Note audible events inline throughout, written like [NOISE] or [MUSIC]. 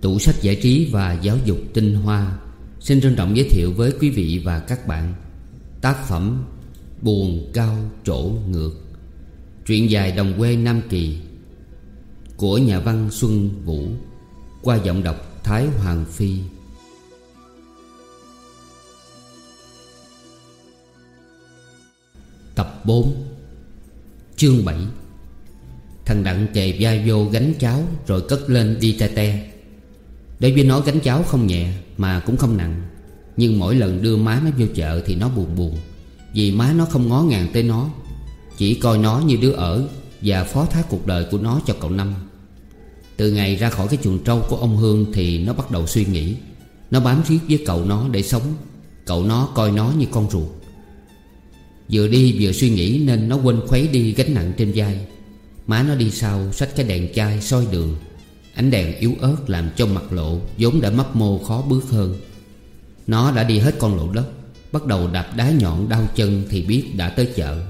Tủ sách giải trí và giáo dục tinh hoa. Xin trân trọng giới thiệu với quý vị và các bạn Tác phẩm Buồn cao trổ ngược, Truyện dài đồng quê Nam Kỳ Của nhà văn Xuân Vũ, Qua giọng đọc Thái Hoàng Phi. Tập 4 Chương 7 Thằng Đặng kề vai vô gánh cháo Rồi cất lên đi te te để với nó gánh cháo không nhẹ Mà cũng không nặng. Nhưng mỗi lần đưa má nó vô chợ Thì nó buồn buồn. Vì má nó không ngó ngàng tới nó. Chỉ coi nó như đứa ở Và phó thác cuộc đời của nó cho cậu Năm. Từ ngày ra khỏi cái chuồng trâu của ông Hương Thì nó bắt đầu suy nghĩ. Nó bám riết với cậu nó để sống. Cậu nó coi nó như con ruột. Vừa đi vừa suy nghĩ Nên nó quên khuấy đi gánh nặng trên vai. Má nó đi sau xách cái đèn chai soi đường. Ánh đèn yếu ớt làm cho mặt lộ vốn đã mấp mô khó bước hơn. Nó đã đi hết con lộ đất Bắt đầu đạp đá nhọn đau chân thì biết đã tới chợ.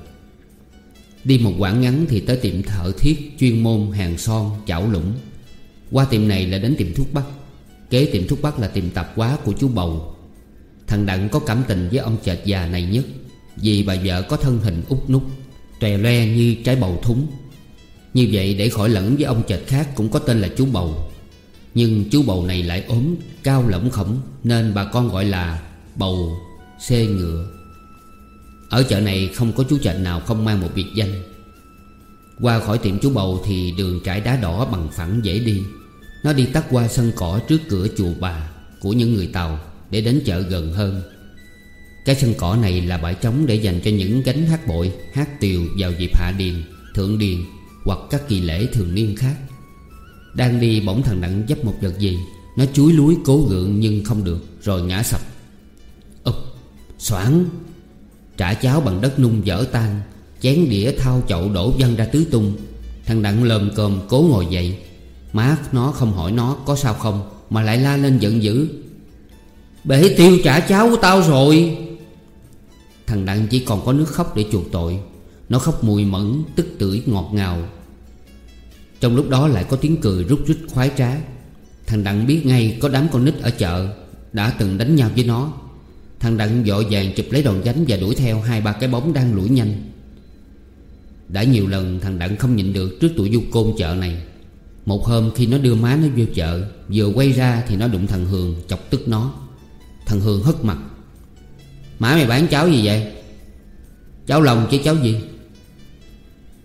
Đi một quãng ngắn thì tới tiệm thợ thiết chuyên môn hàng son chảo lũng Qua tiệm này là đến tiệm thuốc bắc. Kế tiệm thuốc bắc là tiệm tạp hóa của chú Bầu. Thằng Đặng có cảm tình với ông chợt già này nhất, Vì bà vợ có thân hình út nút, Trè loe như trái bầu thúng như vậy để khỏi lẫn với ông chệt khác cũng có tên là chú bầu. Nhưng chú bầu này lại ốm, Cao lỏng khổng, Nên bà con gọi là bầu xê ngựa. Ở chợ này không có chú chệt nào không mang một biệt danh. Qua khỏi tiệm chú bầu thì đường trải đá đỏ bằng phẳng dễ đi. Nó đi tắt qua sân cỏ trước cửa chùa bà Của những người Tàu Để đến chợ gần hơn. Cái sân cỏ này là bãi trống để dành cho những gánh hát bội, Hát tiều vào dịp hạ điền, Thượng điền hoặc các kỳ lễ thường niên khác. Đang đi bỗng thằng Đặng dấp một vật gì, Nó chuối lúi cố gượng nhưng không được, Rồi ngã sập. Úp, Xoảng, Trả cháo bằng đất nung dở tan, Chén đĩa thao chậu đổ văng ra tứ tung. Thằng Đặng lờm cơm cố ngồi dậy, Má nó không hỏi nó có sao không, Mà lại la lên giận dữ. Bể tiêu trả cháo của tao rồi. Thằng Đặng chỉ còn có nước khóc để chuộc tội. Nó khóc mùi mẫn, tức tưởi ngọt ngào trong lúc đó lại có tiếng cười rút rít khoái trá. Thằng Đặng biết ngay có đám con nít ở chợ Đã từng đánh nhau với nó. Thằng Đặng vội vàng chụp lấy đòn gánh Và đuổi theo hai ba cái bóng đang lủi nhanh. Đã nhiều lần thằng Đặng không nhịn được Trước tụi du côn chợ này. Một hôm khi nó đưa má nó vô chợ, Vừa quay ra thì nó đụng thằng Hường Chọc tức nó. Thằng Hường hất mặt. Má mày bán cháo gì vậy? Cháo lòng chứ cháo gì?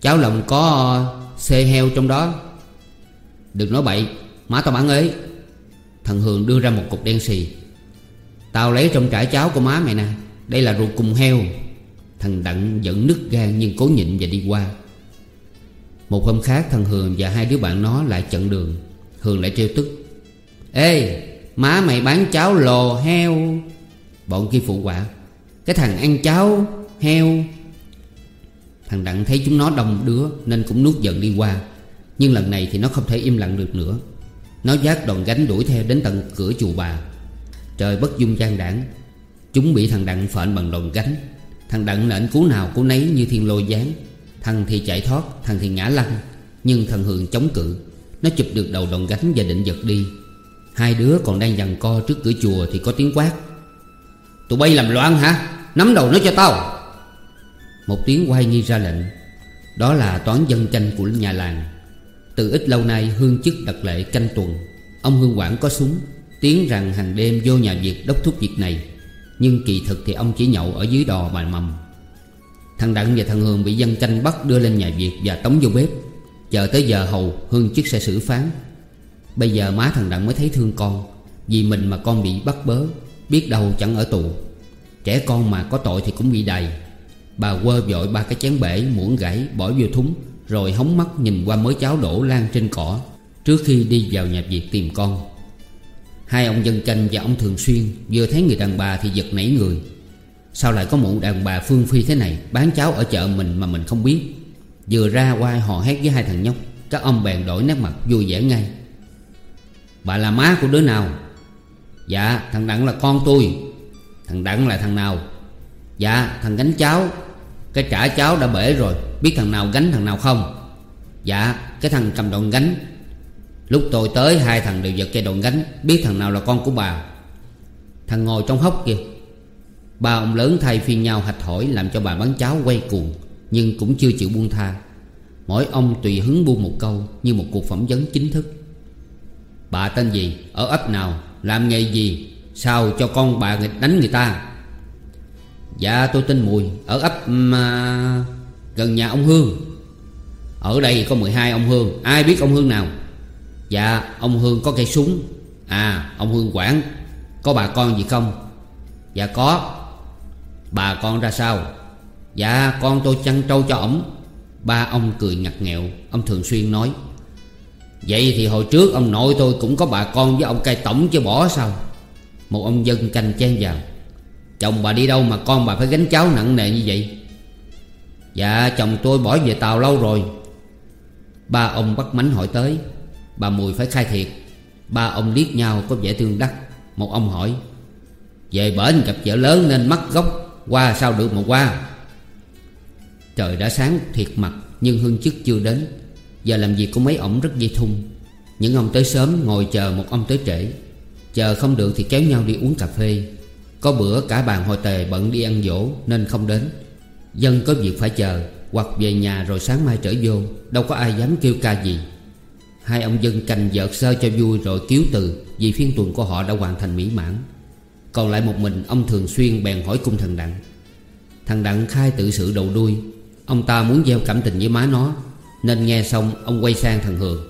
Cháo lòng có Xê heo trong đó. Đừng nói bậy, Má tao bán ấy Thằng Hường đưa ra một cục đen xì. Tao lấy trong trải cháo của má mày nè, Đây là ruột cùng heo. Thằng Đặng giận nứt gan nhưng cố nhịn và đi qua. Một hôm khác thằng Hường và hai đứa bạn nó lại chặn đường. Hường lại trêu tức. Ê, má mày bán cháo lò heo. Bọn kia phụ quả Cái thằng ăn cháo heo Thằng Đặng thấy chúng nó đông đứa Nên cũng nuốt giận đi qua. Nhưng lần này thì nó không thể im lặng được nữa. Nó giác đòn gánh đuổi theo đến tận cửa chùa bà. Trời bất dung gian đảng. Chúng bị thằng Đặng phện bằng đòn gánh. Thằng Đặng nện cú nào cú nấy như thiên lôi giáng. Thằng thì chạy thoát, Thằng thì ngã lăn. Nhưng thằng Hường chống cự. Nó chụp được đầu đòn gánh và định giật đi. Hai đứa còn đang dằn co trước cửa chùa Thì có tiếng quát. Tụi bay làm loạn hả? Nắm đầu nó cho tao một tiếng quay nghi ra lệnh. Đó là toán dân tranh của nhà làng. Từ ít lâu nay, hương chức đặt lệ canh tuần. Ông Hương Quảng có súng Tiếng rằng hàng đêm vô nhà Việt đốc thúc việc này. Nhưng kỳ thực thì ông chỉ nhậu ở dưới đò bà mầm. Thằng Đặng và thằng Hương bị dân tranh bắt đưa lên nhà Việt và tống vô bếp. Chờ tới giờ hầu, Hương chức sẽ xử phán. Bây giờ má thằng Đặng mới thấy thương con, Vì mình mà con bị bắt bớ, Biết đâu chẳng ở tù. Trẻ con mà có tội thì cũng bị đầy Bà quơ vội ba cái chén bể muỗng gãy, bỏ vô thúng, Rồi hóng mắt nhìn qua mớ cháo đổ lan trên cỏ, Trước khi đi vào nhà việc tìm con. Hai ông dân chanh và ông Thường Xuyên Vừa thấy người đàn bà thì giật nảy người. Sao lại có một đàn bà phương phi thế này, Bán cháo ở chợ mình mà mình không biết? Vừa ra qua họ hét với hai thằng nhóc, Các ông bèn đổi nét mặt vui vẻ ngay. Bà là má của đứa nào? Dạ thằng Đặng là con tôi. Thằng Đặng là thằng nào? Dạ thằng gánh cháo cái trả cháo đã bể rồi, Biết thằng nào gánh thằng nào không? Dạ cái thằng cầm đòn gánh. Lúc tôi tới, hai thằng đều giật cây đòn gánh, Biết thằng nào là con của bà. Thằng ngồi trong hốc kìa. Ba ông lớn thay phiên nhau hạch hỏi Làm cho bà bán cháo quay cuồng, Nhưng cũng chưa chịu buông tha. Mỗi ông tùy hứng buông một câu Như một cuộc phỏng vấn chính thức. Bà tên gì? Ở ấp nào? Làm nghề gì? Sao cho con bà nghịch đánh người ta? Dạ tôi tên Mùi, Ở ấp mà gần nhà ông Hương. Ở đây có 12 ông Hương, Ai biết ông Hương nào? Dạ ông Hương có cây súng. À ông Hương quản, Có bà con gì không? Dạ có. Bà con ra sao? Dạ con tôi chăn trâu cho ổng. Ba ông cười ngặt nghẹo, Ông thường xuyên nói. Vậy thì hồi trước ông nội tôi cũng có bà con với ông cai tổng chứ bỏ sao? Một ông dân canh chen vào. Chồng bà đi đâu mà con bà phải gánh cháu nặng nề như vậy? Dạ chồng tôi bỏ về Tàu lâu rồi. Ba ông bắt mánh hỏi tới. Bà Mùi phải khai thiệt. Ba ông liếc nhau có vẻ thương đắc. Một ông hỏi, Về bển gặp vợ lớn nên mắc gốc, Qua sao được mà qua? Trời đã sáng thiệt mặt, Nhưng hương chức chưa đến. Giờ làm việc của mấy ổng rất dây thun. Những ông tới sớm ngồi chờ một ông tới trễ. Chờ không được thì kéo nhau đi uống cà phê. Có bữa cả bàn hội tề bận đi ăn dỗ Nên không đến. Dân có việc phải chờ, Hoặc về nhà rồi sáng mai trở vô, Đâu có ai dám kêu ca gì. Hai ông dân cành vợt sơ cho vui rồi cứu từ, Vì phiên tuần của họ đã hoàn thành mỹ mãn. Còn lại một mình, ông thường xuyên bèn hỏi cung thằng Đặng. Thằng Đặng khai tự sự đầu đuôi. Ông ta muốn gieo cảm tình với má nó, Nên nghe xong, ông quay sang thằng Hường.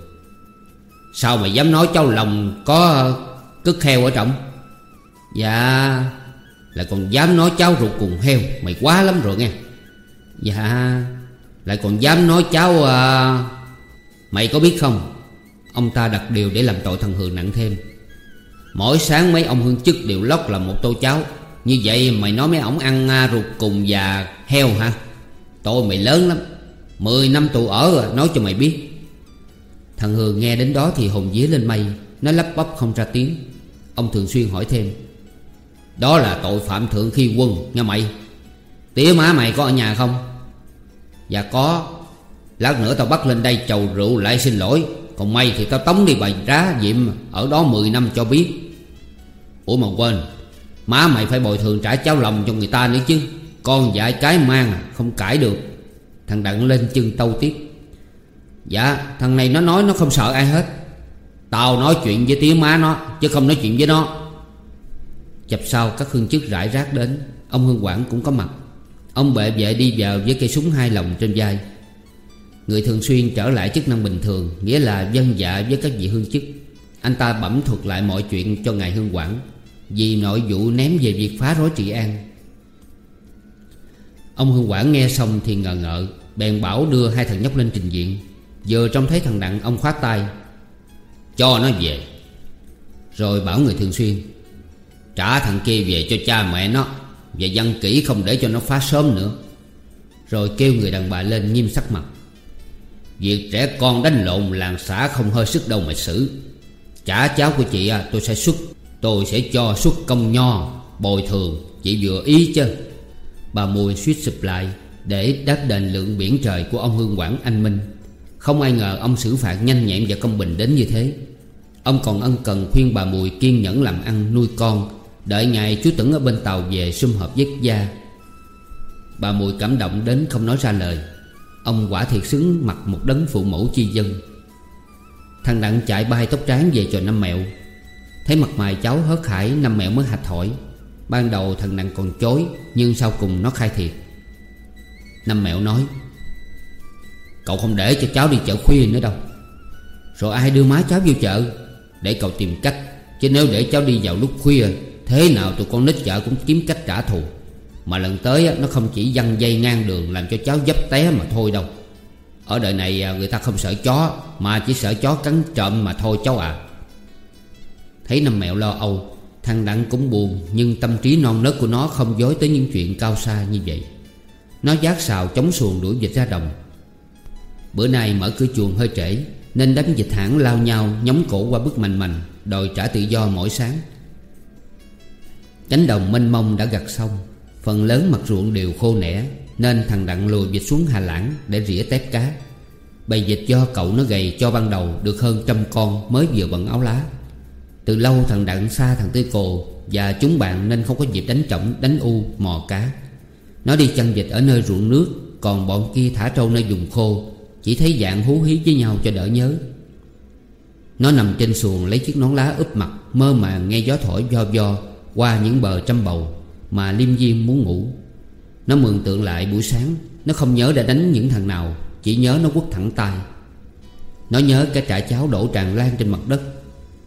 Sao mày dám nói cháu lòng có cất heo ở trọng? Dạ Lại còn dám nói cháu ruột cùng heo Mày quá lắm rồi nghe. Dạ Lại còn dám nói cháu à... Mày có biết không? Ông ta đặt điều để làm tội thằng Hường nặng thêm. Mỗi sáng mấy ông hương chức đều lóc là một tô cháo. Như vậy mày nói mấy ổng ăn à, ruột cùng và heo hả? Tội mày lớn lắm. Mười năm tù ở à, nói cho mày biết. Thằng Hường nghe đến đó thì hồn dí lên mây. Nó lắp bắp không ra tiếng. Ông thường xuyên hỏi thêm. Đó là tội phạm thượng khi quân, nghe mày. Tía má mày có ở nhà không? Dạ có. Lát nữa tao bắt lên đây chầu rượu lại xin lỗi. Còn mày thì tao tống đi bài rá diệm Ở đó 10 năm cho biết. Ủa mà quên, Má mày phải bồi thường trả cháo lòng cho người ta nữa chứ. Con dạy cái mang Không cãi được. Thằng Đặng lên chân tâu tiếp Dạ thằng này nó nói nó không sợ ai hết. Tao nói chuyện với tía má nó, Chứ không nói chuyện với nó. Chập sau, các hương chức rải rác đến. Ông Hương Quảng cũng có mặt. Ông bệ vệ đi vào với cây súng hai lồng trên vai. Người thường xuyên trở lại chức năng bình thường, Nghĩa là dân dạ với các vị hương chức. Anh ta bẩm thuật lại mọi chuyện cho ngài Hương Quảng, Vì nội vụ ném về việc phá rối trị an. Ông Hương Quảng nghe xong thì ngờ ngợ, Bèn bảo đưa hai thằng nhóc lên trình diện. Vừa trông thấy thằng Đặng, ông khoát tay. Cho nó về. Rồi bảo người thường xuyên Trả thằng kia về cho cha mẹ nó Và văn kỹ không để cho nó phá sớm nữa. Rồi kêu người đàn bà lên nghiêm sắc mặt. Việc trẻ con đánh lộn làng xã không hơi sức đâu mà xử. Trả cháu của chị à, tôi sẽ xuất Tôi sẽ cho xuất công nho Bồi thường Chị vừa ý chứ. Bà Mùi suýt sụp lại Để đáp đền lượng biển trời của ông Hương Quảng Anh Minh. Không ai ngờ ông xử phạt nhanh nhẹn và công bình đến như thế. Ông còn ân cần khuyên bà Mùi kiên nhẫn làm ăn nuôi con Đợi ngày chú Tửng ở bên tàu về sum họp giấc gia. Bà Mùi cảm động đến không nói ra lời. Ông quả thiệt xứng mặt một đấng phụ mẫu chi dân. Thằng Đặng chạy bay tóc tráng về cho năm mẹo. Thấy mặt mày cháu hớt hải, năm mẹo mới hạch hỏi. Ban đầu thằng Đặng còn chối, Nhưng sau cùng nó khai thiệt. Năm mẹo nói, Cậu không để cho cháu đi chợ khuya nữa đâu. Rồi ai đưa má cháu vô chợ? Để cậu tìm cách, Chứ nếu để cháu đi vào lúc khuya Thế nào tụi con nít chợ cũng kiếm cách trả thù. Mà lần tới nó không chỉ văng dây ngang đường Làm cho cháu dấp té mà thôi đâu. Ở đời này à, người ta không sợ chó, Mà chỉ sợ chó cắn trộm mà thôi cháu à. Thấy năm mẹo lo âu, Thằng Đặng cũng buồn, Nhưng tâm trí non nớt của nó không dối tới những chuyện cao xa như vậy. Nó giác xào chống xuồng đuổi dịch ra đồng. Bữa nay mở cửa chuồng hơi trễ, Nên đám dịch hãng lao nhau Nhóng cổ qua bức mành mành Đòi trả tự do mỗi sáng. Cánh đồng mênh mông đã gặt xong. Phần lớn mặt ruộng đều khô nẻ Nên thằng Đặng lùi vịt xuống Hà Lãng Để rỉa tép cá. Bầy dịch do cậu nó gầy cho ban đầu Được hơn trăm con mới vừa bận áo lá. Từ lâu thằng Đặng xa thằng Tư Cồ Và chúng bạn nên không có dịp đánh trọng Đánh u, mò cá. Nó đi chăn dịch ở nơi ruộng nước Còn bọn kia thả trâu nơi vùng khô Chỉ thấy dạng hú hí với nhau cho đỡ nhớ. Nó nằm trên xuồng lấy chiếc nón lá úp mặt Mơ màng nghe gió thổi do do. Qua những bờ trăm bầu Mà liêm diêm muốn ngủ. Nó mường tượng lại buổi sáng, Nó không nhớ đã đánh những thằng nào, Chỉ nhớ nó quất thẳng tay. Nó nhớ cái trại cháo đổ tràn lan trên mặt đất.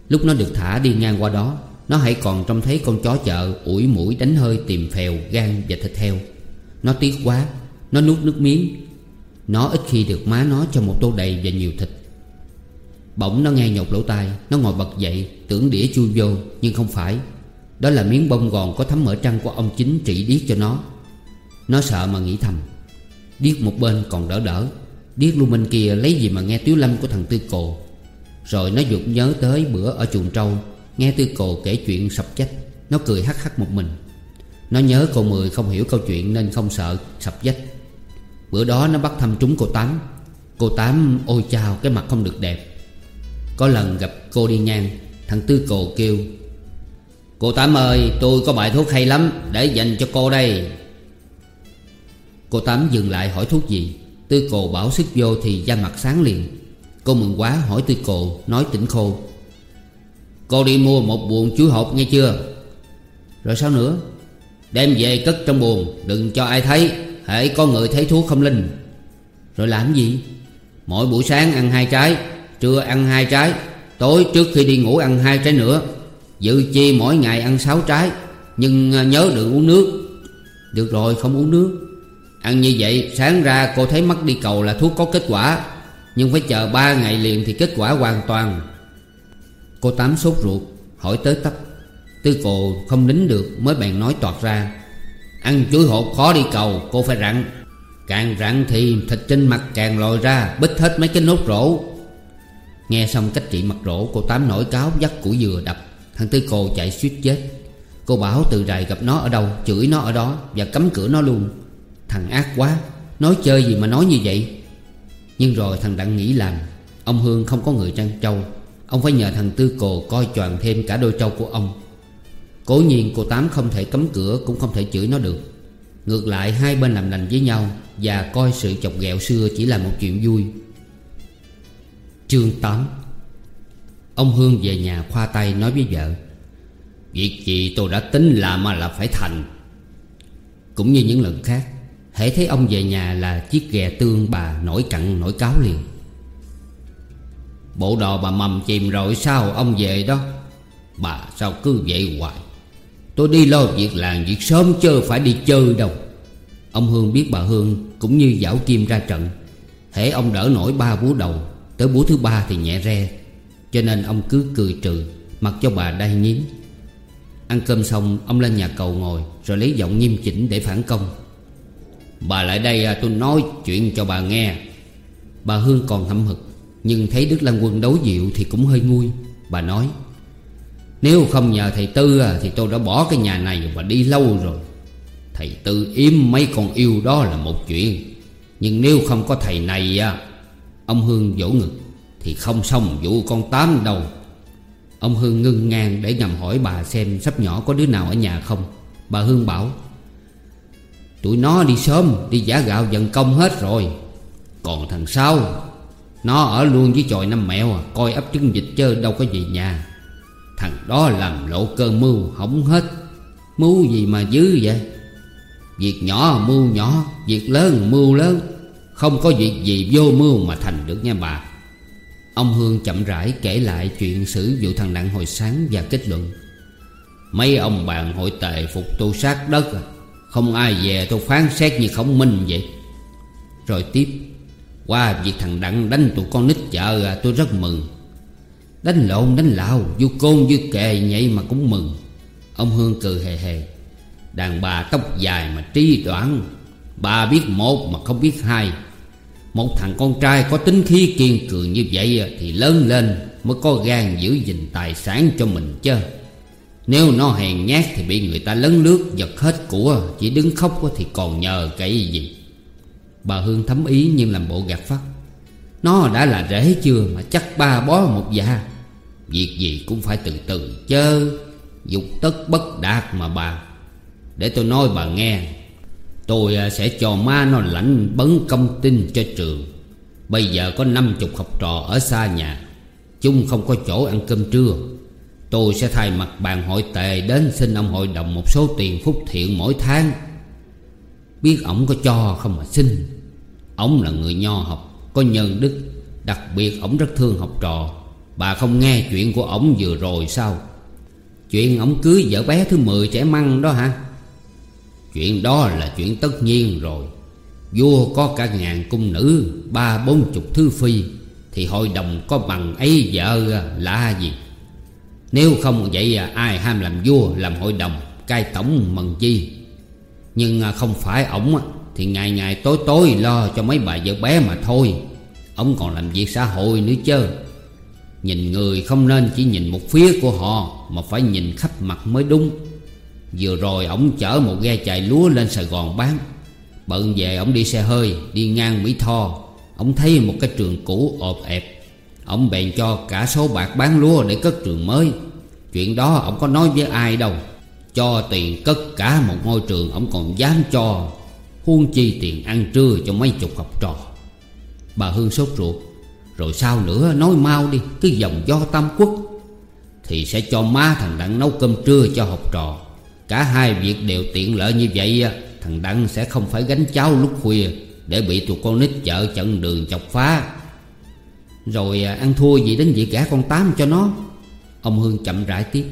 Lúc nó được thả đi ngang qua đó, Nó hãy còn trông thấy con chó chợ ủi mũi đánh hơi tìm phèo, gan và thịt heo. Nó tiếc quá, Nó nuốt nước miếng. Nó ít khi được má nó cho một tô đầy và nhiều thịt. Bỗng nó nghe nhột lỗ tai, Nó ngồi bật dậy, Tưởng đĩa chui vô, Nhưng không phải. Đó là miếng bông gòn có thấm mỡ trăng của ông chính trị điếc cho nó. Nó sợ mà nghĩ thầm. Điếc một bên còn đỡ đỡ. Điếc lưu minh kia lấy gì mà nghe tiếu lâm của thằng Tư Cồ. Rồi nó dục nhớ tới bữa ở chuồng trâu, Nghe Tư Cồ kể chuyện sập chách. Nó cười hắc hắc một mình. Nó nhớ cô Mười không hiểu câu chuyện nên không sợ sập dách Bữa đó nó bắt thăm trúng cô Tám. Cô Tám ôi chào cái mặt không được đẹp. Có lần gặp cô đi ngang, Thằng Tư Cồ kêu Cô Tám ơi, tôi có bài thuốc hay lắm, Để dành cho cô đây. Cô Tám dừng lại hỏi thuốc gì? Tư Cồ bảo sức vô thì da mặt sáng liền. Cô mừng quá, hỏi Tư Cồ Nói tỉnh khô. Cô đi mua một buồn chuối hộp nghe chưa? Rồi sao nữa? Đem về cất trong buồn Đừng cho ai thấy. Hãy có người thấy thuốc không linh. Rồi làm gì? Mỗi buổi sáng ăn hai trái, Trưa ăn hai trái, Tối trước khi đi ngủ ăn hai trái nữa. Dự chi mỗi ngày ăn sáu trái, Nhưng ờ, nhớ đừng uống nước. Được rồi, không uống nước. Ăn như vậy, sáng ra cô thấy mắt đi cầu là thuốc có kết quả, Nhưng phải chờ ba ngày liền thì kết quả hoàn toàn. Cô Tám sốt ruột, Hỏi tới tấp. Tư cô không nín được mới bèn nói toạt ra. Ăn chuối hột khó đi cầu, Cô phải rặn. Càng rặn thì thịt trên mặt càng lòi ra Bích hết mấy cái nốt rỗ Nghe xong cách trị mặt rỗ Cô Tám nổi cáo dắt củi dừa đập. Thằng Tư Cồ chạy suýt chết. Cô bảo từ rày gặp nó ở đâu, Chửi nó ở đó Và cấm cửa nó luôn. Thằng ác quá, Nói chơi gì mà nói như vậy? Nhưng rồi thằng Đặng nghĩ làm, Ông Hương không có người trang trâu. Ông phải nhờ thằng Tư Cồ coi choàng thêm cả đôi trâu của ông. Cố nhiên cô Tám không thể cấm cửa, Cũng không thể chửi nó được. Ngược lại, hai bên làm lành với nhau Và coi sự chọc ghẹo xưa chỉ là một chuyện vui. Chương 8 Ông Hương về nhà khoa tay nói với vợ, Việc gì tôi đã tính làm mà là phải thành. Cũng như những lần khác, Hễ thấy ông về nhà là chiếc ghè tương bà nổi cặn, nổi cáo liền. Bộ đồ bà mầm chìm rồi sao ông về đó? Bà sao cứ vậy hoài? Tôi đi lo việc làng việc sớm chứ phải đi chơi đâu. Ông Hương biết bà Hương cũng như dảo kim ra trận, Hễ ông đỡ nổi ba búa đầu, Tới búa thứ ba thì nhẹ re cho nên ông cứ cười trừ Mặc cho bà đai nghiến Ăn cơm xong ông lên nhà cầu ngồi Rồi lấy giọng nghiêm chỉnh để phản công. Bà lại đây à, tôi nói chuyện cho bà nghe. Bà Hương còn hậm hực Nhưng thấy Đức Lan Quân đấu dịu thì cũng hơi nguôi. Bà nói Nếu không nhờ thầy Tư à, thì tôi đã bỏ cái nhà này và đi lâu rồi. Thầy Tư yếm mấy con yêu đó là một chuyện Nhưng nếu không có thầy này à, Ông Hương vỗ ngực. Thì không xong vụ con tám đâu. Ông Hương ngưng ngang để ngầm hỏi bà xem sắp nhỏ có đứa nào ở nhà không. Bà Hương bảo, Tụi nó đi sớm, Đi giả gạo dần công hết rồi. Còn thằng sau Nó ở luôn với chòi năm mẹo à Coi ấp trứng vịt chơi đâu có gì nhà. Thằng đó làm lộ cơ mưu Hỏng hết. Mưu gì mà dữ vậy? Việc nhỏ mưu nhỏ, Việc lớn mưu lớn. Không có việc gì vô mưu mà thành được nha bà. Ông Hương chậm rãi kể lại chuyện xử vụ thằng Đặng hồi sáng và kết luận. Mấy ông bạn hội tề phục tu sát đất à, Không ai về tôi phán xét như khổng minh vậy. Rồi tiếp, Qua việc thằng Đặng đánh tụi con nít chợ à, tôi rất mừng. Đánh lộn, đánh lạo, Vô côn, vô kề vậy mà cũng mừng. Ông Hương cười hề hề. Đàn bà tóc dài mà trí đoán Bà biết một mà không biết hai một thằng con trai có tính khí kiên cường như vậy Thì lớn lên mới có gan giữ gìn tài sản cho mình chứ. Nếu nó hèn nhát thì bị người ta lấn lướt, giật hết của, Chỉ đứng khóc thì còn nhờ cái gì? Bà Hương thấm ý nhưng làm bộ gạt phát. Nó đã là rễ chưa mà chắc ba bó một dạ Việc gì cũng phải từ từ chớ Dục tất bất đạt mà bà. Để tôi nói bà nghe. Tôi à, sẽ cho ma nó lãnh bấn công tin cho trường. Bây giờ có năm chục học trò ở xa nhà. Chung không có chỗ ăn cơm trưa. Tôi sẽ thay mặt bàn hội tề đến xin ông hội đồng một số tiền phúc thiện mỗi tháng. Biết ổng có cho không mà xin. Ổng là người nho học, Có nhân đức. Đặc biệt ổng rất thương học trò. Bà không nghe chuyện của ổng vừa rồi sao? Chuyện ổng cưới vợ bé thứ 10 trẻ măng đó hả? Chuyện đó là chuyện tất nhiên rồi. Vua có cả ngàn cung nữ, Ba bốn chục thứ phi, Thì hội đồng có bằng ấy vợ à, là gì? Nếu không vậy à, ai ham làm vua, Làm hội đồng, cai tổng mần chi? Nhưng à, không phải ổng Thì ngày ngày tối tối lo cho mấy bà vợ bé mà thôi. Ông còn làm việc xã hội nữa chứ Nhìn người không nên chỉ nhìn một phía của họ, Mà phải nhìn khắp mặt mới đúng. Vừa rồi ổng chở một ghe chạy lúa lên Sài Gòn bán. Bận về ổng đi xe hơi, Đi ngang Mỹ Tho. Ổng thấy một cái trường cũ ộp ẹp. Ổng bèn cho cả số bạc bán lúa để cất trường mới. Chuyện đó ổng có nói với ai đâu. Cho tiền cất cả một ngôi trường Ổng còn dám cho. Huôn chi tiền ăn trưa cho mấy chục học trò. Bà Hương sốt ruột. Rồi sao nữa? Nói mau đi, Cái dòng do tam quốc. Thì sẽ cho má thằng Đặng nấu cơm trưa cho học trò. Cả hai việc đều tiện lợi như vậy, Thằng Đăng sẽ không phải gánh cháo lúc khuya Để bị tụi con nít chợ chặn đường chọc phá. Rồi à, ăn thua gì đến việc gả con Tám cho nó? Ông Hương chậm rãi tiếp.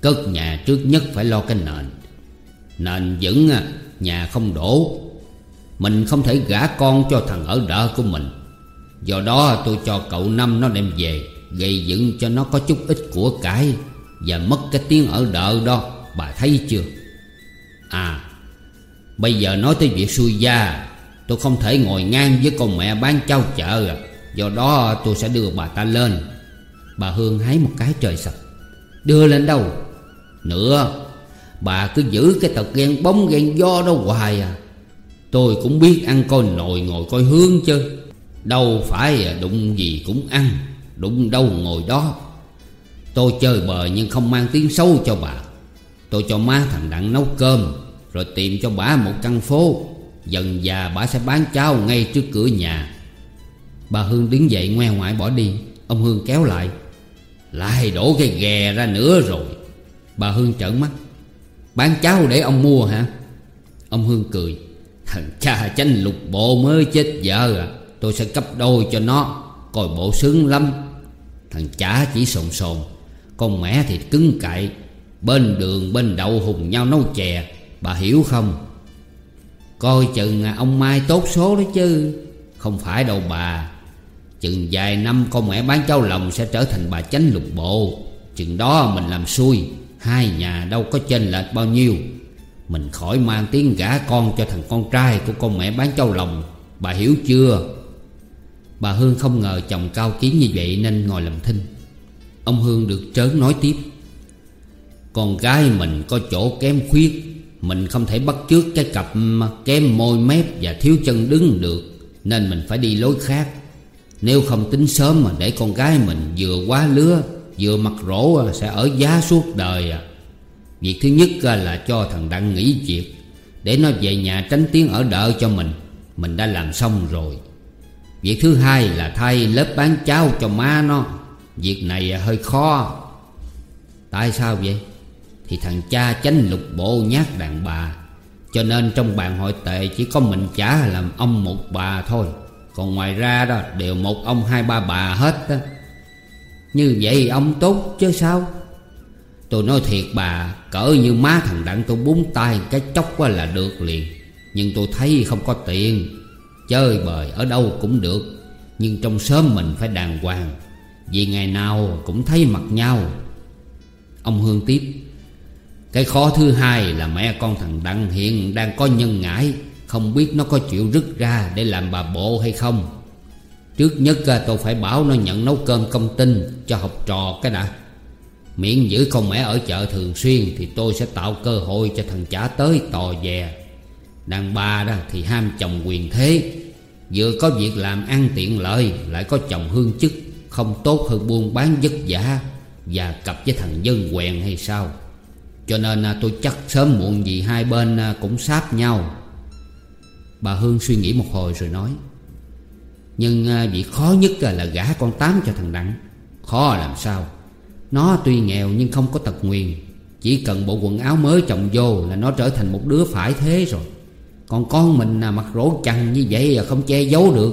Cất nhà trước nhất phải lo cái nền. Nền vững à, nhà không đổ. Mình không thể gả con cho thằng ở đợ của mình. Do đó, tôi cho cậu Năm nó đem về, Gây dựng cho nó có chút ít của cải Và mất cái tiếng ở đợ đó. Bà thấy chưa? À Bây giờ nói tới việc xui gia, Tôi không thể ngồi ngang với con mẹ bán cháo chợ à. Do đó tôi sẽ đưa bà ta lên. Bà Hương hái một cái trời sập Đưa lên đâu? Nữa, Bà cứ giữ cái tật ghen bóng ghen do đó hoài à. Tôi cũng biết ăn coi nồi ngồi coi hương chứ. Đâu phải à, đụng gì cũng ăn, Đụng đâu ngồi đó. Tôi chơi bời nhưng không mang tiếng xấu cho bà. Tôi cho má thằng Đặng nấu cơm, Rồi tìm cho bà một căn phố. Dần già bà sẽ bán cháo ngay trước cửa nhà. Bà Hương đứng dậy ngoe ngoại bỏ đi. Ông Hương kéo lại. Lại đổ cái ghè ra nữa rồi. Bà Hương trợn mắt. Bán cháo để ông mua hả? Ông Hương cười. Thằng cha chanh lục bộ mới chết vợ à. Tôi sẽ cấp đôi cho nó. Coi bộ sướng lắm. Thằng chả chỉ sồn sồn. Con mẹ thì cứng cậy. Bên đường bên đậu hùng nhau nấu chè, Bà hiểu không? Coi chừng ông Mai tốt số đó chứ, Không phải đâu bà. Chừng vài năm con mẹ bán cháu lòng Sẽ trở thành bà chánh lục bộ. Chừng đó mình làm xui, Hai nhà đâu có chênh lệch bao nhiêu. Mình khỏi mang tiếng gả con cho thằng con trai Của con mẹ bán cháu lòng, Bà hiểu chưa? Bà Hương không ngờ chồng cao kiến như vậy Nên ngồi làm thinh. Ông Hương được trớn nói tiếp con gái mình có chỗ kém khuyết, Mình không thể bắt chước cái cặp kém môi mép và thiếu chân đứng được, Nên mình phải đi lối khác. Nếu không tính sớm mà để con gái mình vừa quá lứa, Vừa mặt rỗ à, sẽ ở giá suốt đời à. Việc thứ nhất à, là cho thằng Đặng nghỉ việc, Để nó về nhà tránh tiếng ở đợi cho mình. Mình đã làm xong rồi. Việc thứ hai là thay lớp bán cháo cho má nó. Việc này à, hơi khó. Tại sao vậy? Thì thằng cha chánh lục bộ nhát đàn bà. Cho nên trong bàn hội tệ chỉ có mình chả làm ông một bà thôi. Còn ngoài ra đó, đều một ông hai ba bà hết đó Như vậy ông tốt chứ sao? Tôi nói thiệt bà, Cỡ như má thằng Đặng tôi búng tay Cái chốc quá là được liền. Nhưng tôi thấy không có tiền. Chơi bời ở đâu cũng được. Nhưng trong sớm mình phải đàng hoàng. Vì ngày nào cũng thấy mặt nhau. Ông Hương tiếp cái khó thứ hai là mẹ con thằng Đặng hiện đang có nhân ngãi, Không biết nó có chịu rứt ra để làm bà bộ hay không. Trước nhất à, tôi phải bảo nó nhận nấu cơm công tinh cho học trò cái đã. Miễn giữ con mẹ ở chợ thường xuyên Thì tôi sẽ tạo cơ hội cho thằng chả tới tò dè. Đàn bà đó thì ham chồng quyền thế. Vừa có việc làm ăn tiện lợi, Lại có chồng hương chức, Không tốt hơn buôn bán vất vả Và cặp với thằng dân quèn hay sao? Cho nên à, tôi chắc sớm muộn gì hai bên à, cũng sáp nhau. Bà Hương suy nghĩ một hồi rồi nói, Nhưng à, việc khó nhất là gả con Tám cho thằng Đặng. Khó làm sao? Nó tuy nghèo nhưng không có tật nguyền. Chỉ cần bộ quần áo mới chồng vô Là nó trở thành một đứa phải thế rồi. Còn con mình là mặc rỗ chằn như vậy là không che giấu được.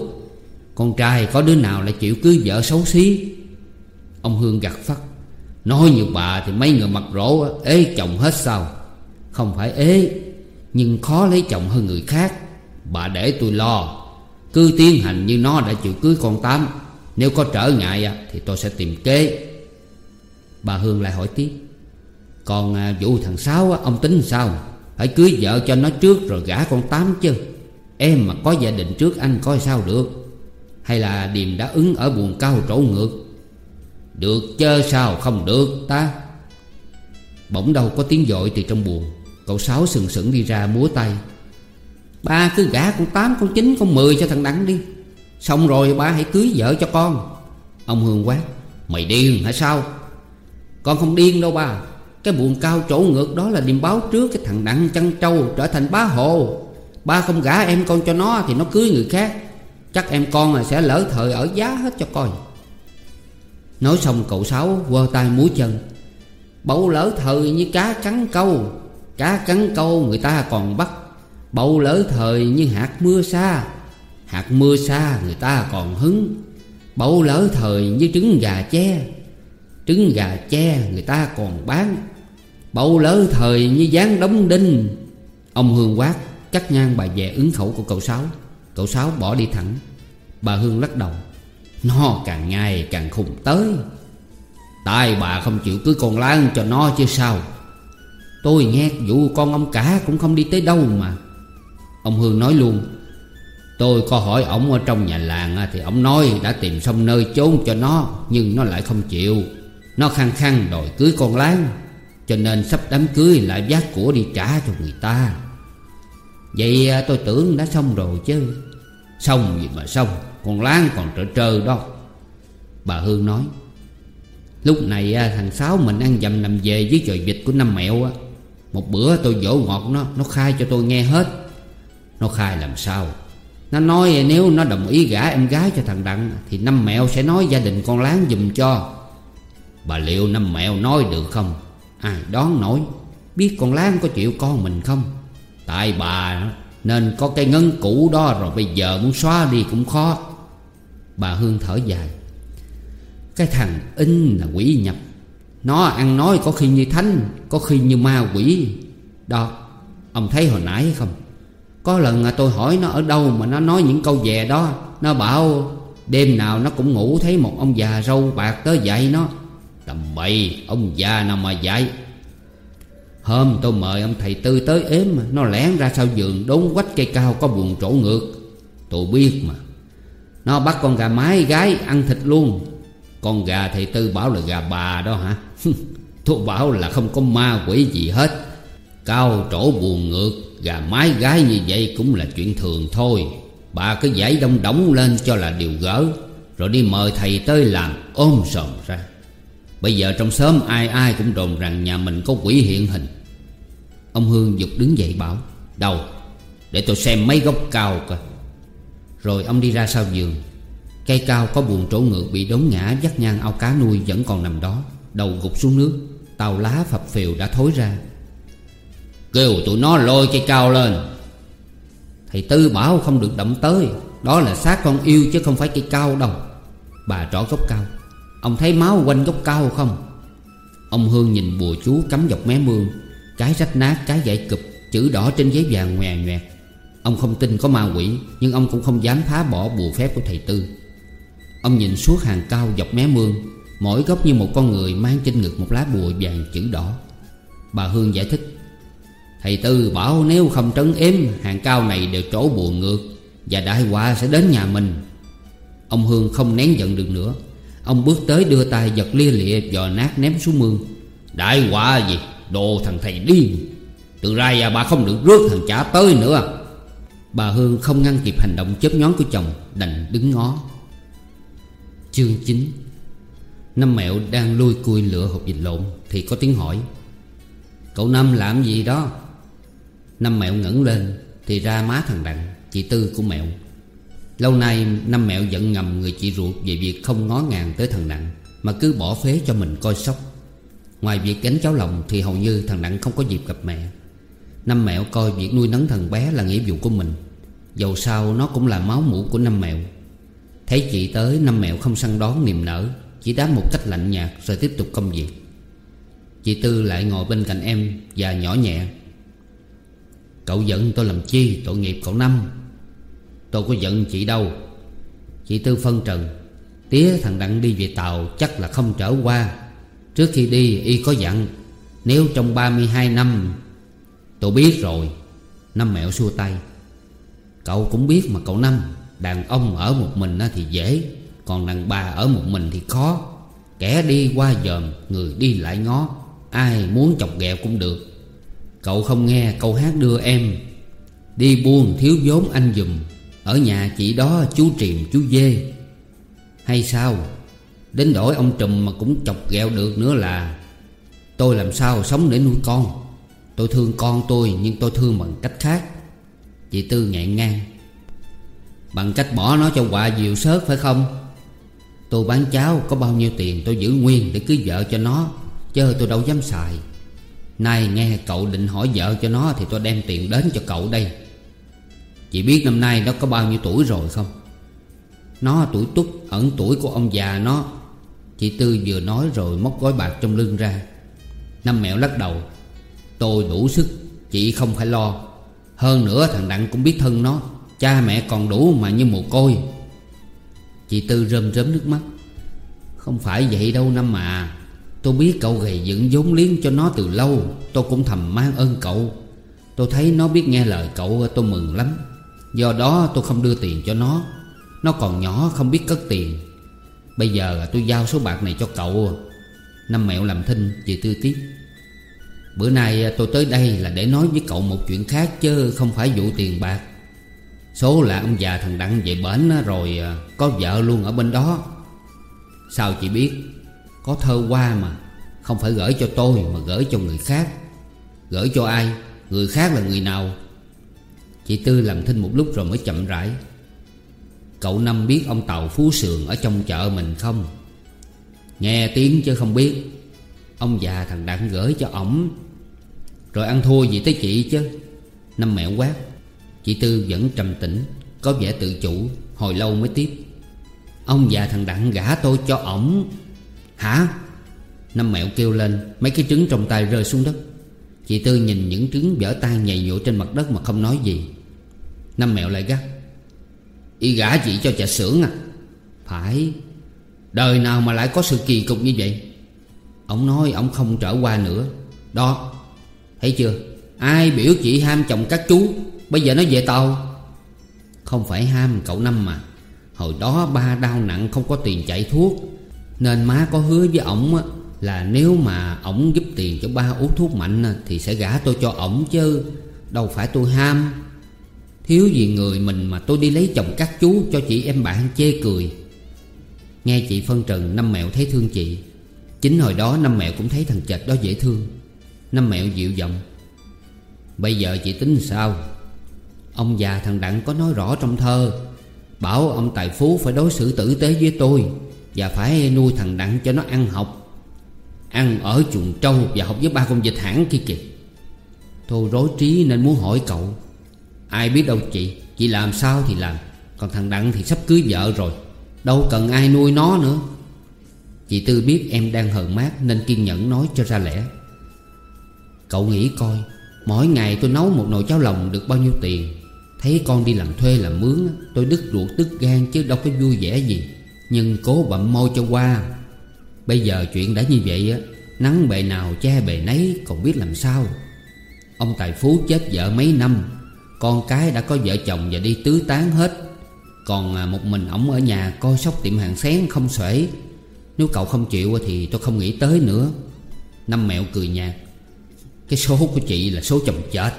Con trai có đứa nào lại chịu cưới vợ xấu xí? Ông Hương gặt phắt Nói như bà thì mấy người mặc rỗ ế chồng hết sao? Không phải ế, Nhưng khó lấy chồng hơn người khác. Bà để tôi lo. Cứ tiến hành như nó đã chịu cưới con Tám. Nếu có trở ngại thì tôi sẽ tìm kế. Bà Hương lại hỏi tiếp. Còn à, vụ thằng Sáu ông tính sao? Phải cưới vợ cho nó trước rồi gả con Tám chứ. Em mà có gia đình trước anh coi sao được? Hay là Điềm đã ứng ở buồn cao trổ ngược? Được chớ sao không được ta? Bỗng đâu có tiếng dội từ trong buồn, Cậu Sáu sừng sững đi ra múa tay. Ba cứ gả con tám, con chín, con mười cho thằng Đặng đi. Xong rồi ba hãy cưới vợ cho con. Ông Hương quát, Mày điên hả sao? Con không điên đâu ba. Cái buồn cao chỗ ngược đó là điềm báo trước Cái thằng Đặng chăn trâu trở thành bá hồ. Ba không gả em con cho nó Thì nó cưới người khác. Chắc em con là sẽ lỡ thời ở giá hết cho coi. Nói xong cậu Sáu quơ tay múa chân. Bầu lỡ thời như cá cắn câu, Cá cắn câu người ta còn bắt. Bầu lỡ thời như hạt mưa xa, Hạt mưa xa người ta còn hứng. Bầu lỡ thời như trứng gà che, Trứng gà che người ta còn bán. Bầu lỡ thời như dán đóng đinh, Ông Hương quát cắt ngang bà về ứng khẩu của cậu Sáu. Cậu Sáu bỏ đi thẳng, Bà Hương lắc đầu. Nó càng ngày càng khùng tới. Tại bà không chịu cưới con Lan cho nó chứ sao? Tôi nghe vụ con ông cả cũng không đi tới đâu mà. Ông Hương nói luôn, Tôi có hỏi ổng ở trong nhà làng Thì ổng nói đã tìm xong nơi chốn cho nó, Nhưng nó lại không chịu. Nó khăng khăng đòi cưới con Lan, Cho nên sắp đám cưới lại vác của đi trả cho người ta. Vậy à, tôi tưởng đã xong rồi chứ. Xong gì mà xong. Con láng còn trơ trơ đó. Bà Hương nói, Lúc này à, thằng Sáu mình ăn dầm nằm về với trời vịt của năm mẹo á. Một bữa tôi dỗ ngọt nó Nó khai cho tôi nghe hết. Nó khai làm sao? Nó nói à, nếu nó đồng ý gả em gái cho thằng Đặng, Thì năm mẹo sẽ nói gia đình con láng dùm cho. Bà liệu năm mẹo nói được không? Ai đoán nổi. Biết con láng có chịu con mình không? Tại bà nên có cái ngân cũ đó, Rồi bây giờ muốn xóa đi cũng khó. Bà Hương thở dài. Cái thằng in là quỷ nhập. Nó ăn nói có khi như thánh, Có khi như ma quỷ. Đó, Ông thấy hồi nãy không? Có lần tôi hỏi nó ở đâu mà nó nói những câu về đó. Nó bảo, đêm nào nó cũng ngủ thấy một ông già râu bạc tới dạy nó. Tầm bậy, ông già nào mà dạy? Hôm tôi mời ông thầy Tư tới ếm mà Nó lén ra sau giường đốn quách cây cao có buồn trổ ngược. Tôi biết mà nó bắt con gà mái gái ăn thịt luôn. Con gà thầy Tư bảo là gà bà đó hả? [LAUGHS] Thuốc bảo là không có ma quỷ gì hết. Cao trổ buồn ngược, Gà mái gái như vậy cũng là chuyện thường thôi. Bà cứ giải đông đóng lên cho là điều gỡ, Rồi đi mời thầy tới làm ôm sòm ra. Bây giờ trong xóm ai ai cũng đồn rằng nhà mình có quỷ hiện hình. Ông Hương dục đứng dậy bảo, Đâu, để tôi xem mấy gốc cao coi. Rồi ông đi ra sau giường. Cây cao có buồn trổ ngược bị đốn ngã dắt nhang ao cá nuôi vẫn còn nằm đó, Đầu gục xuống nước, Tàu lá phập phều đã thối ra. Kêu tụi nó lôi cây cao lên. Thầy Tư bảo không được động tới, Đó là xác con yêu chứ không phải cây cao đâu. Bà trỏ gốc cao. Ông thấy máu quanh gốc cao không? Ông Hương nhìn bùa chú cắm dọc mé mương, Cái rách nát, cái dãy cụp, Chữ đỏ trên giấy vàng nhòe nhòe Ông không tin có ma quỷ, Nhưng ông cũng không dám phá bỏ bùa phép của thầy Tư. Ông nhìn suốt hàng cao dọc mé mương, Mỗi góc như một con người mang trên ngực một lá bùa vàng chữ đỏ. Bà Hương giải thích, Thầy Tư bảo nếu không trấn ếm, Hàng cao này đều trổ bùa ngược Và đại họa sẽ đến nhà mình. Ông Hương không nén giận được nữa. Ông bước tới đưa tay giật lia lịa giò nát ném xuống mương. Đại họa gì? Đồ thằng thầy điên! Từ ra à, bà không được rước thằng chả tới nữa. Bà Hương không ngăn kịp hành động chớp nhón của chồng, Đành đứng ngó. Chương 9 Năm mẹo đang lui cui lửa hộp vịt lộn Thì có tiếng hỏi. Cậu Năm làm gì đó? Năm mẹo ngẩng lên Thì ra má thằng Đặng, Chị Tư của mẹo. Lâu nay Năm mẹo giận ngầm người chị ruột Về việc không ngó ngàng tới thằng Đặng, Mà cứ bỏ phế cho mình coi sóc. Ngoài việc gánh cháu lòng Thì hầu như thằng Đặng không có dịp gặp mẹ. Năm mẹo coi việc nuôi nấng thằng bé là nghĩa vụ của mình. Dầu sao nó cũng là máu mũ của năm mẹo Thấy chị tới, năm mẹo không săn đón niềm nở, Chỉ đáp một cách lạnh nhạt rồi tiếp tục công việc. Chị Tư lại ngồi bên cạnh em và nhỏ nhẹ. Cậu giận tôi làm chi? Tội nghiệp cậu Năm. Tôi có giận chị đâu. Chị Tư phân trần. Tía thằng Đặng đi về Tàu chắc là không trở qua. Trước khi đi, y có dặn, Nếu trong 32 năm Tôi biết rồi. Năm mẹo xua tay. Cậu cũng biết mà, cậu Năm. Đàn ông ở một mình thì dễ. Còn đàn bà ở một mình thì khó. Kẻ đi qua dòm, Người đi lại ngó. Ai muốn chọc ghẹo cũng được. Cậu không nghe câu hát đưa em, Đi buôn thiếu vốn anh dùm. Ở nhà chị đó chú triềm chú dê. Hay sao? Đến đổi ông trùm mà cũng chọc ghẹo được nữa là, Tôi làm sao sống để nuôi con? Tôi thương con tôi nhưng tôi thương bằng cách khác. Chị Tư ngẹn ngang. Bằng cách bỏ nó cho quạ diều sớt phải không? Tôi bán cháo có bao nhiêu tiền tôi giữ nguyên để cưới vợ cho nó, Chứ tôi đâu dám xài. Nay nghe cậu định hỏi vợ cho nó Thì tôi đem tiền đến cho cậu đây. Chị biết năm nay nó có bao nhiêu tuổi rồi không? Nó tuổi túc, ẩn tuổi của ông già nó. Chị Tư vừa nói rồi móc gói bạc trong lưng ra. Năm mẹo lắc đầu. Tôi đủ sức, Chị không phải lo. Hơn nữa, thằng Đặng cũng biết thân nó. Cha mẹ còn đủ mà như mồ côi. Chị Tư rơm rớm nước mắt. Không phải vậy đâu Năm mà Tôi biết cậu gầy dựng vốn liếng cho nó từ lâu. Tôi cũng thầm mang ơn cậu. Tôi thấy nó biết nghe lời cậu, tôi mừng lắm. Do đó tôi không đưa tiền cho nó. Nó còn nhỏ, không biết cất tiền. Bây giờ tôi giao số bạc này cho cậu. Năm mẹo làm thinh, Chị Tư tiếp Bữa nay à, tôi tới đây là để nói với cậu một chuyện khác Chứ không phải vụ tiền bạc. Số là ông già thằng Đặng về bển rồi à, Có vợ luôn ở bên đó. Sao chị biết? Có thơ qua mà, Không phải gửi cho tôi mà gửi cho người khác. Gửi cho ai? Người khác là người nào? Chị Tư làm thinh một lúc rồi mới chậm rãi. Cậu Năm biết ông Tàu Phú Sườn Ở trong chợ mình không? Nghe tiếng chứ không biết. Ông già thằng Đặng gửi cho ổng. Rồi ăn thua gì tới chị chứ? Năm mẹo quát Chị Tư vẫn trầm tĩnh, Có vẻ tự chủ, Hồi lâu mới tiếp. Ông già thằng Đặng gả tôi cho ổng. Hả? Năm mẹo kêu lên, Mấy cái trứng trong tay rơi xuống đất. Chị Tư nhìn những trứng vỡ tan nhầy nhụa trên mặt đất mà không nói gì. Năm mẹo lại gắt. Y gả chị cho trà sưởng à? Phải. Đời nào mà lại có sự kỳ cục như vậy? Ông nói ông không trở qua nữa. Đó, Thấy chưa? Ai biểu chị ham chồng các chú, Bây giờ nó về tàu. Không phải ham cậu Năm mà. Hồi đó ba đau nặng không có tiền chạy thuốc. Nên má có hứa với ổng Là nếu mà ổng giúp tiền cho ba uống thuốc mạnh Thì sẽ gả tôi cho ổng chứ. Đâu phải tôi ham. Thiếu gì người mình mà tôi đi lấy chồng các chú Cho chị em bạn chê cười. Nghe chị phân trần, Năm mẹo thấy thương chị. Chính hồi đó Năm mẹo cũng thấy thằng chạch đó dễ thương. Năm mẹo dịu giọng, Bây giờ chị tính sao? Ông già thằng Đặng có nói rõ trong thơ, Bảo ông Tài Phú phải đối xử tử tế với tôi Và phải nuôi thằng Đặng cho nó ăn học, Ăn ở chuồng trâu và học với ba con dịch hãng kia kìa. Tôi rối trí nên muốn hỏi cậu, Ai biết đâu chị Chị làm sao thì làm, Còn thằng Đặng thì sắp cưới vợ rồi, Đâu cần ai nuôi nó nữa. Chị Tư biết em đang hờn mát Nên kiên nhẫn nói cho ra lẽ. Cậu nghĩ coi, Mỗi ngày tôi nấu một nồi cháo lòng được bao nhiêu tiền? Thấy con đi làm thuê làm mướn, Tôi đứt ruột tức gan chứ đâu có vui vẻ gì. Nhưng cố bậm môi cho qua. Bây giờ chuyện đã như vậy á, Nắng bề nào che bề nấy Còn biết làm sao? Ông Tài Phú chết vợ mấy năm, Con cái đã có vợ chồng và đi tứ tán hết. Còn à, một mình ổng ở nhà Coi sóc tiệm hàng xén không xuể. Nếu cậu không chịu thì tôi không nghĩ tới nữa. Năm mẹo cười nhạt. Cái số của chị là số chồng chết.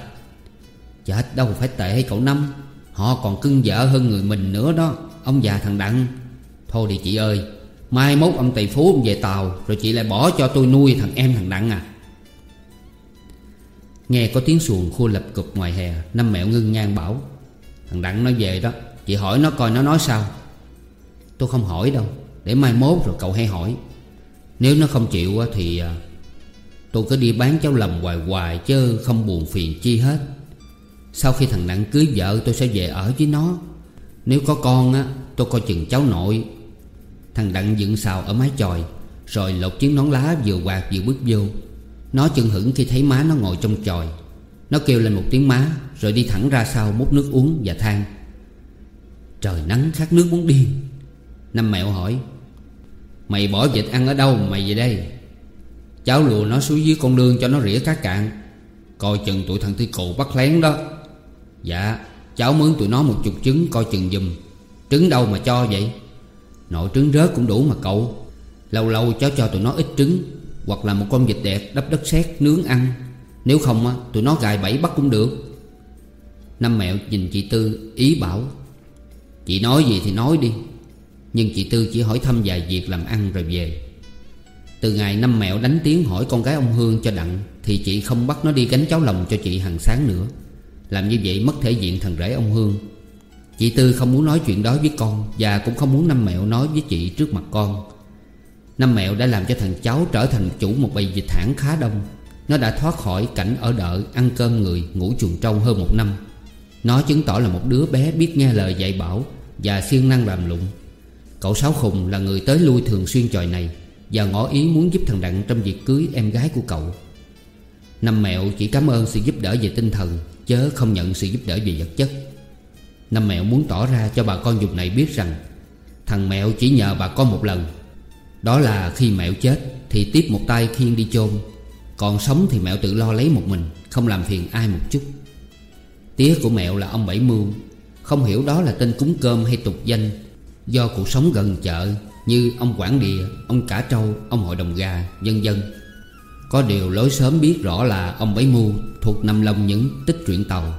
Chết đâu phải tệ hay cậu Năm. Họ còn cưng vợ hơn người mình nữa đó. Ông già thằng Đặng. Thôi đi chị ơi. Mai mốt ông tỷ phú ông về Tàu, Rồi chị lại bỏ cho tôi nuôi thằng em thằng Đặng à. Nghe có tiếng xuồng khua lập cục ngoài hè, Năm mẹo ngưng ngang bảo. Thằng Đặng nó về đó. Chị hỏi nó coi nó nói sao. Tôi không hỏi đâu. Để mai mốt rồi cậu hãy hỏi. Nếu nó không chịu thì à, Tôi cứ đi bán cháu lầm hoài hoài Chứ không buồn phiền chi hết. Sau khi thằng Đặng cưới vợ, tôi sẽ về ở với nó. Nếu có con á, Tôi coi chừng cháu nội. Thằng Đặng dựng xào ở mái chòi, Rồi lột chiếc nón lá vừa quạt vừa bước vô. Nó chừng hững khi thấy má nó ngồi trong chòi. Nó kêu lên một tiếng má, Rồi đi thẳng ra sau múc nước uống và than. Trời nắng khát nước muốn điên Năm mẹo hỏi Mày bỏ vịt ăn ở đâu mày về đây? Cháu lùa nó xuống dưới con đường cho nó rỉa cá cạn. Coi chừng tụi thằng Tư Cụ bắt lén đó. Dạ Cháu mướn tụi nó một chục trứng, coi chừng giùm. Trứng đâu mà cho vậy? Nội trứng rớt cũng đủ mà cậu. Lâu lâu cháu cho tụi nó ít trứng, Hoặc là một con vịt đẹp đắp đất sét nướng ăn. Nếu không á, tụi nó gài bẫy bắt cũng được. Năm mẹo nhìn chị Tư ý bảo, Chị nói gì thì nói đi. Nhưng chị Tư chỉ hỏi thăm vài việc làm ăn rồi về. Từ ngày năm mẹo đánh tiếng hỏi con gái ông Hương cho đặng Thì chị không bắt nó đi gánh cháo lòng cho chị hàng sáng nữa. Làm như vậy mất thể diện thằng rể ông Hương. Chị Tư không muốn nói chuyện đó với con Và cũng không muốn Năm Mẹo nói với chị trước mặt con. Năm Mẹo đã làm cho thằng cháu trở thành chủ một bầy dịch thản khá đông. Nó đã thoát khỏi cảnh ở đợi Ăn cơm người, ngủ chuồng trâu hơn một năm. Nó chứng tỏ là một đứa bé biết nghe lời dạy bảo Và siêng năng làm lụng. Cậu Sáu Khùng là người tới lui thường xuyên tròi này Và ngỏ ý muốn giúp thằng Đặng trong việc cưới em gái của cậu. Năm Mẹo chỉ cảm ơn sự giúp đỡ về tinh thần, Chớ không nhận sự giúp đỡ về vật chất. Năm mẹo muốn tỏ ra cho bà con vùng này biết rằng, Thằng mẹo chỉ nhờ bà con một lần. Đó là khi mẹo chết Thì tiếp một tay khiên đi chôn. Còn sống thì mẹo tự lo lấy một mình, Không làm phiền ai một chút. Tía của mẹo là ông Bảy Mưu, Không hiểu đó là tên cúng cơm hay tục danh Do cuộc sống gần chợ Như ông quản địa, ông cả trâu, ông hội đồng gà, vân dân Có điều lối sớm biết rõ là ông Bảy Mưu Thuộc nằm lòng những tích truyện tàu.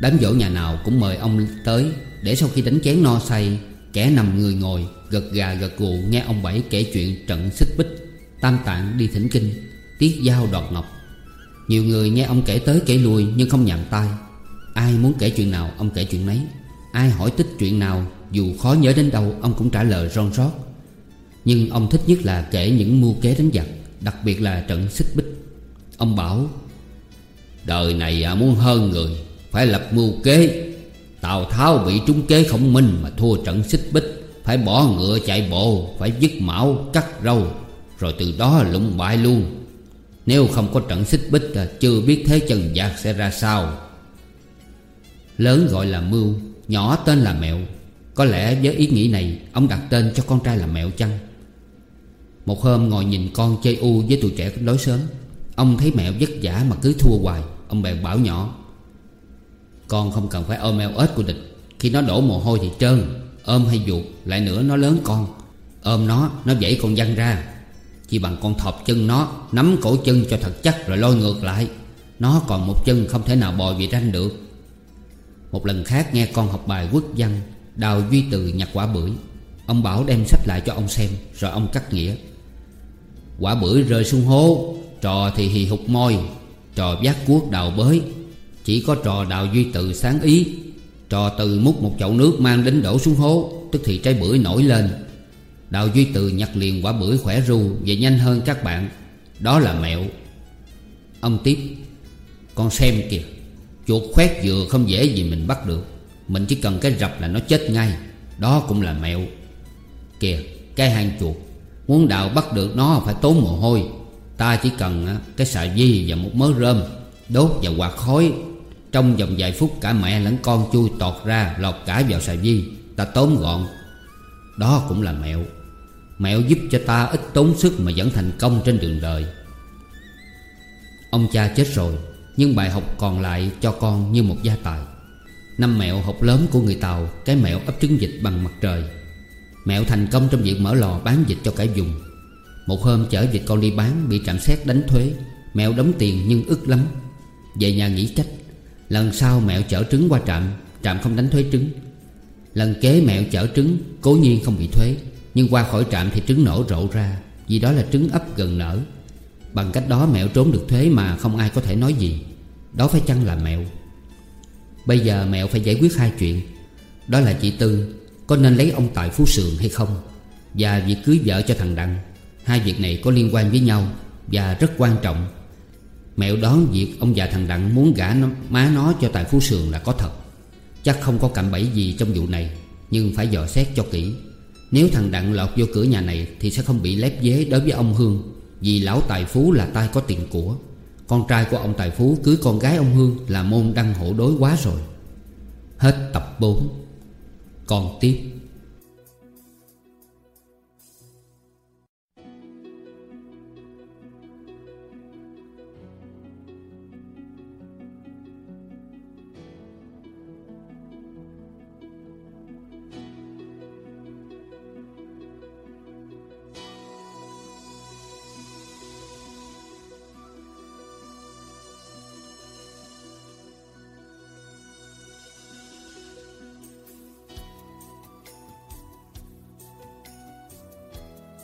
Đám dỗ nhà nào cũng mời ông tới Để sau khi đánh chén no say Kẻ nằm người ngồi Gật gà gật gù nghe ông Bảy kể chuyện trận xích bích Tam tạng đi thỉnh kinh Tiết giao đoạt ngọc. Nhiều người nghe ông kể tới kể lui Nhưng không nhàm tai. Ai muốn kể chuyện nào ông kể chuyện nấy. Ai hỏi tích chuyện nào dù khó nhớ đến đâu, ông cũng trả lời ron rót. Nhưng ông thích nhất là kể những mưu kế đánh giặc, Đặc biệt là trận xích bích. Ông bảo, Đời này à, muốn hơn người, phải lập mưu kế. Tào Tháo bị trúng kế khổng minh Mà thua trận xích bích. Phải bỏ ngựa chạy bộ, Phải dứt mão, cắt râu, Rồi từ đó lụng bại luôn. Nếu không có trận xích bích à, Chưa biết thế chân giặc sẽ ra sao. Lớn gọi là mưu, Nhỏ tên là mẹo. Có lẽ với ý nghĩ này, Ông đặt tên cho con trai là mẹo chăng. Một hôm ngồi nhìn con chơi u với tụi trẻ đối sớm, Ông thấy mẹo vất vả mà cứ thua hoài. Ông bèn bảo nhỏ, con không cần phải ôm eo ếch của địch. Khi nó đổ mồ hôi thì trơn, Ôm hay ruột, lại nữa nó lớn con. Ôm nó nó dãy con văng ra. Chỉ bằng con thọp chân nó, Nắm cổ chân cho thật chắc rồi lôi ngược lại. Nó còn một chân không thể nào bò về ranh được. Một lần khác nghe con học bài quốc văn Đào Duy Từ nhặt quả bưởi. Ông Bảo đem sách lại cho ông xem, Rồi ông cắt nghĩa. Quả bưởi rơi xuống hố, Trò thì hì hục môi Trò vác cuốc đào bới. Chỉ có trò đào duy từ sáng ý, Trò từ múc một chậu nước mang đến đổ xuống hố, Tức thì trái bưởi nổi lên. Đào duy từ nhặt liền quả bưởi khỏe ru Và nhanh hơn các bạn. Đó là mẹo. Ông tiếp, Con xem kìa, Chuột khoét dừa không dễ gì mình bắt được. Mình chỉ cần cái rập là nó chết ngay. Đó cũng là mẹo. Kìa, cái hang chuột. Muốn đào bắt được nó phải tốn mồ hôi. Ta chỉ cần cái xà di và một mớ rơm, Đốt và quạt khói. Trong vòng vài phút, cả mẹ lẫn con chui tọt ra, Lọt cả vào xà di. Ta tóm gọn. Đó cũng là mẹo. Mẹo giúp cho ta ít tốn sức mà vẫn thành công trên đường đời. Ông cha chết rồi, Nhưng bài học còn lại cho con như một gia tài. Năm mẹo học lớn của người Tàu, Cái mẹo ấp trứng dịch bằng mặt trời. Mẹo thành công trong việc mở lò bán dịch cho cả vùng Một hôm chở dịch con đi bán, Bị trạm xét đánh thuế. Mẹo đóng tiền nhưng ức lắm. Về nhà nghĩ cách, Lần sau mẹo chở trứng qua trạm Trạm không đánh thuế trứng. Lần kế mẹo chở trứng, Cố nhiên không bị thuế. Nhưng qua khỏi trạm thì trứng nổ rộ ra, Vì đó là trứng ấp gần nở. Bằng cách đó mẹo trốn được thuế mà không ai có thể nói gì. Đó phải chăng là mẹo? Bây giờ mẹo phải giải quyết hai chuyện. Đó là chị Tư Có nên lấy ông Tài Phú Sườn hay không? Và việc cưới vợ cho thằng đặng. Hai việc này có liên quan với nhau Và rất quan trọng. Mẹo đoán việc ông già thằng Đặng muốn gả nó, má nó cho Tài Phú Sườn là có thật. Chắc không có cạm bẫy gì trong vụ này Nhưng phải dò xét cho kỹ. Nếu thằng Đặng lọt vô cửa nhà này Thì sẽ không bị lép vế đối với ông Hương Vì lão Tài Phú là tay có tiền của. Con trai của ông Tài Phú cưới con gái ông Hương Là môn đăng hộ đối quá rồi. Hết tập 4 Còn tiếp.